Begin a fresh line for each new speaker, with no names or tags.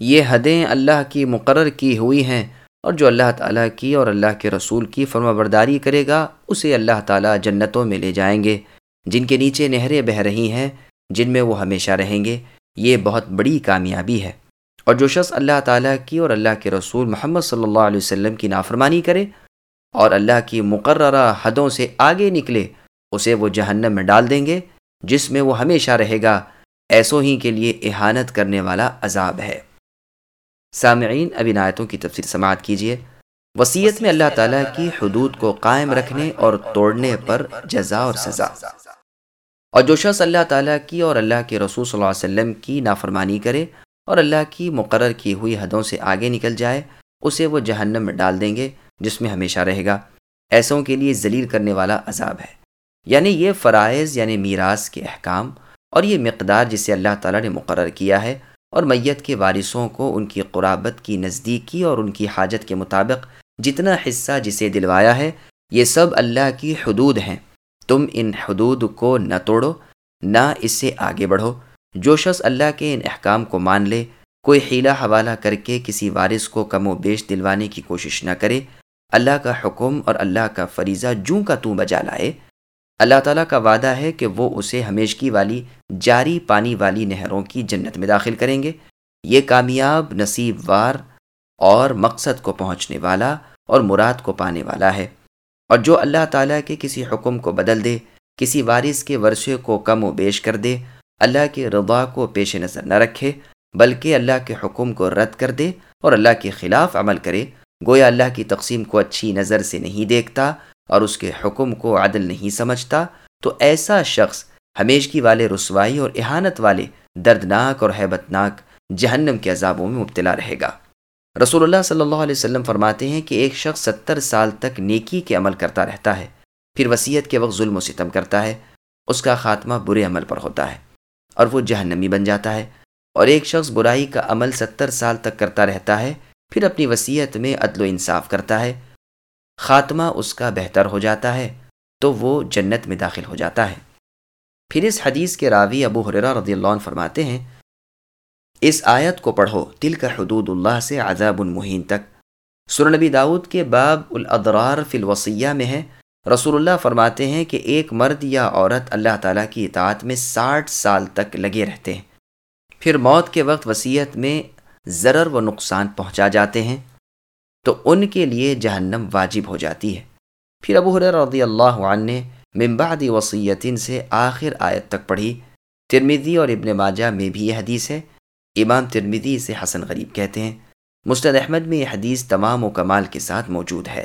یہ حدیں اللہ کی مقرر کی ہوئی ہیں اور جو اللہ تعالیٰ کی اور اللہ کے رسول کی فرما برداری کرے گا، اسے اللہ تعالیٰ جنتوں میں لے جائیں گے۔ جن کے نیچے نہریں بہہ رہی ہیں، جن میں وہ ہمیشہ رہیں گے۔ یہ بہت بڑی کامیابی ہے۔ اور جو شخص اللہ تعالیٰ کی اور اللہ کے رسول محمد صلی اللہ علیہ وسلم کی نافرمانی کرے اور اللہ کی مقررہ حدوں سے آگے نکلے، اسے وہ جہنم میں ڈال دیں گے، جس میں وہ ہمیشہ رہے گا۔ ایسوں ہی کے لیے احانت کرنے والا عذاب ہے۔ سامعین ابھی آیتوں کی تفصیل سماعت کیجیے وسیعت میں اللہ تعالیٰ کی حدود کو قائم رکھنے اور توڑنے پر جزا اور سزا۔ اور جو شخص اللہ تعالیٰ کی اور اللہ کے رسول صلی اللہ علیہ وسلم کی نافرمانی کرے اور اللہ کی مقرر کی ہوئی حدوں سے آگے نکل جائے، اسے وہ جہنم میں ڈال دیں گے جس میں ہمیشہ رہے گا۔ ایسوں کے لیے ذلیل کرنے والا عذاب ہے۔ یعنی یہ فرائض یعنی میراث کے احکام اور یہ مقدار جسے اللہ تعالیٰ نے مقرر کیا ہے اور میت کے وارثوں کو ان کی قرابت کی نزدیکی اور ان کی حاجت کے مطابق جتنا حصہ جسے دلوایا ہے، یہ سب اللہ کی حدود ہیں۔ تم ان حدود کو نہ توڑو، نہ اس سے آگے بڑھو۔ جو شخص اللہ کے ان احکام کو مان لے، کوئی حیلہ حوالہ کر کے کسی وارث کو کم و بیش دلوانے کی کوشش نہ کرے۔ اللہ کا حکم اور اللہ کا فریضہ جوں کا تو بجا لائے۔ اللہ تعالیٰ کا وعدہ ہے کہ وہ اسے ہمیشگی والی، جاری پانی والی نہروں کی جنت میں داخل کریں گے۔ یہ کامیاب، نصیب وار اور مقصد کو پہنچنے والا اور مراد کو پانے والا ہے۔ اور جو اللہ تعالیٰ کے کسی حکم کو بدل دے، کسی وارث کے ورثے کو کم و بیش کر دے، اللہ کے رضا کو پیش نظر نہ رکھے، بلکہ اللہ کے حکم کو رد کر دے اور اللہ کے خلاف عمل کرے۔ گویا اللہ کی تقسیم کو اچھی نظر سے نہیں دیکھتا اور اس کے حکم کو عدل نہیں سمجھتا، تو ایسا شخص ہمیشگی والے رسوائی اور احانت والے دردناک اور حیبت ناک جہنم کے عذابوں میں مبتلا رہے گا۔ رسول اللہ صلی اللہ علیہ وسلم فرماتے ہیں کہ ایک شخص ستر سال تک نیکی کے عمل کرتا رہتا ہے، پھر وصیت کے وقت ظلم و ستم کرتا ہے، اس کا خاتمہ برے عمل پر ہوتا ہے اور وہ جہنمی بن جاتا ہے۔ اور ایک شخص برائی کا عمل ستر سال تک کرتا رہتا ہے، پھر اپنی وصیت میں عدل و انصاف کرتا ہے۔ خاتمہ اس کا بہتر ہو جاتا ہے، تو وہ جنت میں داخل ہو جاتا ہے۔ پھر اس حدیث کے راوی ابو حرا رضی اللہ عنہ فرماتے ہیں، اس آیت کو پڑھو تل کا حدود اللہ سے عذاب المحین تک۔ سرنبی داود کے باب الادرار فی الوسیہ میں ہے۔ رسول اللہ فرماتے ہیں کہ ایک مرد یا عورت اللہ تعالیٰ کی اطاعت میں ساٹھ سال تک لگے رہتے ہیں۔ پھر موت کے وقت وصیت میں ضرر و نقصان پہنچا جاتے ہیں۔ تو ان کے لیے جہنم واجب ہو جاتی ہے۔ پھر ابو حر رضی اللہ عنہ نے ممبادی وسیعتین سے آخر آیت تک پڑھی۔ ترمیدی اور ابن ماجہ میں بھی یہ حدیث ہے۔ امام ترمیدی اسے حسن غریب کہتے ہیں۔ مستد احمد میں یہ حدیث تمام و کمال کے ساتھ موجود ہے۔